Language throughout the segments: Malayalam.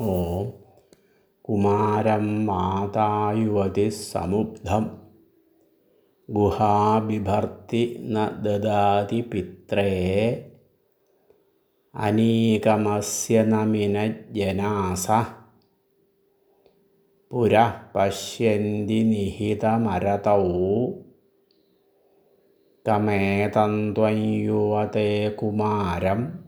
ഓം കുമാരം മാതായുവതി സമുബ്ധം. ഗുഹാബിഭർത്തി ന ദദാതി പിത്രേ. അനീകമസ്യ നമിനജനാസ പുരഃ പശ്യന്തി നിഹിതമരതൗ. കമേതന്ത്വം യുവത്തെ കുമാരം.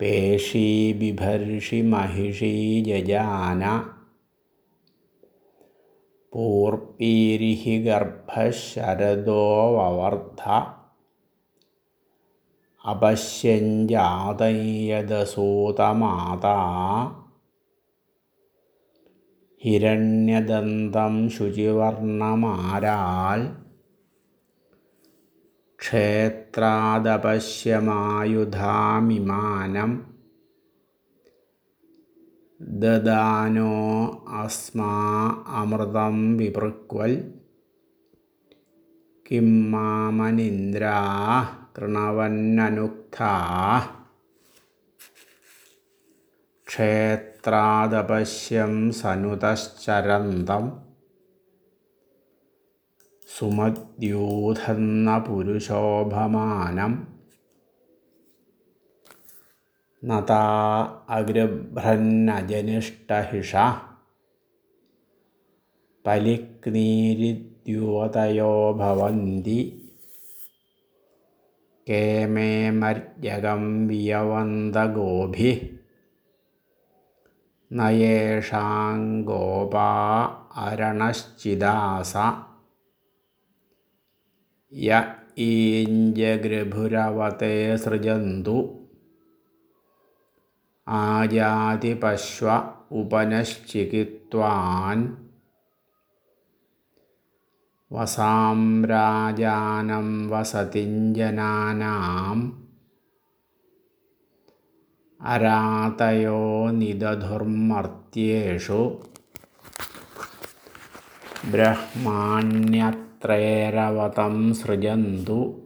പേഷീ ബിഭർഷി മഹിഷീ ജജാന പൂർപ്പീരിഹി ഗർഭശരദോ വവർദ്ധ. അപശ്യഞ്ചാതയ്യതസൂതമാതാ ഹിരണ്യദന്തം ശുചിവർണമാരാൽ. ക്ഷേത്രാദപശ്യമായുധാമിമാനം ദദാനോ അസ്മാ അമൃതം വിപൃക്വൽ കിം മാമനിന്ദ്രാ തൃണവന്നനുക്താ ക്ഷേത്രാദപശ്യം സനുതശ്ചരന്തം സുമദ്യൂഥന്ന പുരുഷോഭമാനം നതാ അഗ്രഭ്രന്നജനിഷ്ടഹിഷ പലിക്നീരിദ്യുവതയോ ഭവന്തി കേമേമർജകം വിയവന്തഗോഭി നയേഷാങ്കോപാ അരണശ്ചിദാസ യ ഈഞ്ചഗൃഭുരവത്തെ സൃജന്തു. ആജാതിപശ്വ ഉപനശ്ചികിത്വാൻ. വസാംരാജാനം വസതിഞ്ജനാനാം. അരാതയോ നിദധുർമർത്യേഷു. ബ്രഹ്മാണ്യത്രേരവതം സൃജന്തു.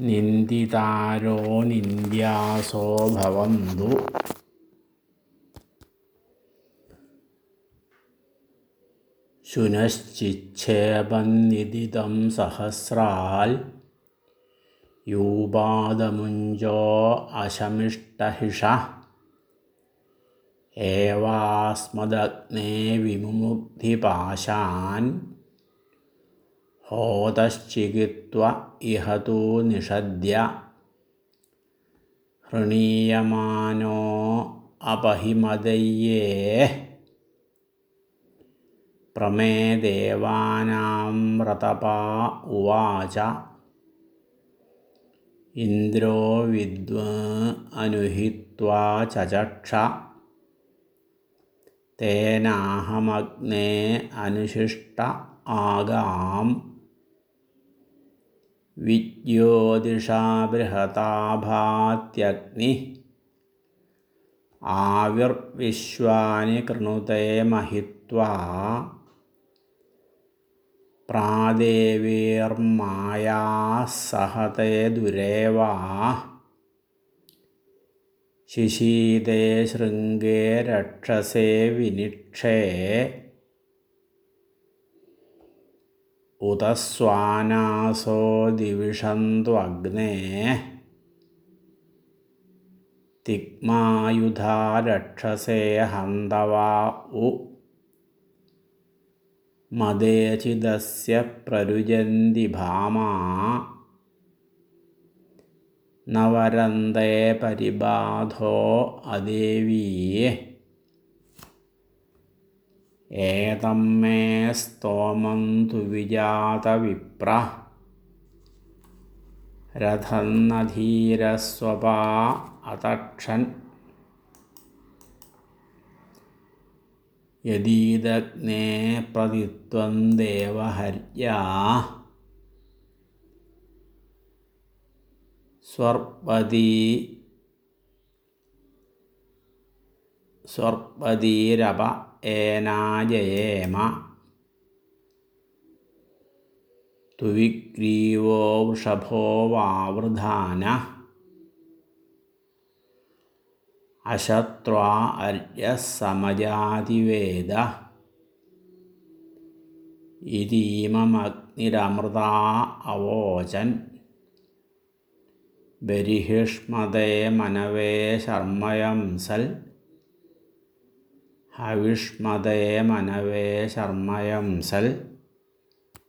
നിന്ദിതാരോ നിന്ദ്യാസോ ഭവന്തു. ശുനശ്ചിച്ഛേപന്നിദിതം സഹസ്രാൽ. യൂപാദമുഞ്ചോ അശമിഷ്ടഹിഷ. ഏവാസ്മദഗ്നേ വിമുക്തിപാശാൻ ഹോതശ്ചികിത്വ ഇഹ തൂ നിഷദ്യ ഹൃണീയമാനോ അപഹിമതയ്യേ പ്രമേ ദേവാനാം വ്രതപാ ഉവാച ഇന്ദ്രോ വിദ്വ അനുഹിത്വാ ചചക്ഷ തേനാഹമഗ്നേ അനുശിഷ്ട ആഗാം വിജ്യോതിഷാ ബൃഹതാഭാത്യഗ്നി ആവിർവിശ്വാനി കൃണുതേ മഹിത്വാ. പ്രാദേവീർമായാ സഹതേ ദുരേവാ. ശിശീതേ ശൃംഗേ രക്ഷസേ വിനിക്ഷേ. ഉതസ്വാനാസോ ദിവിഷന്ത്വഗ്നേ തിഗ്മായുധാ രക്ഷസേ ഹന്തവാ ഉ. മദേചിതസ്യ പ്രരുജന്തി ഭാമാ. നവരന്തേ പരിബാധോ അദേവീ. ഏതം മേ സ്തോമം തു വിജാതവിപ്ര രഥന്നധീരസ്വപാ അതക്ഷൻ. യദീദഗ്നേ പ്രതിത്വം ദേവഹര്യാ. സ്വർപ്പതി സ്വർപ്പതിരപ ഏനാജയേമ. തുവിഗ്രീവോ വൃഷഭോ വാവൃധാന. അശത്വാ അര്യസമജാതിവേദ ഇതീമമഗ്നിരമൃതാ അവോചൻ. ബരിഹിഷ്മതേ മനവേ ശർമ്മയം സൽ. ഹവിഷ്മതേ മനവേ ശർമ്മയംസൽ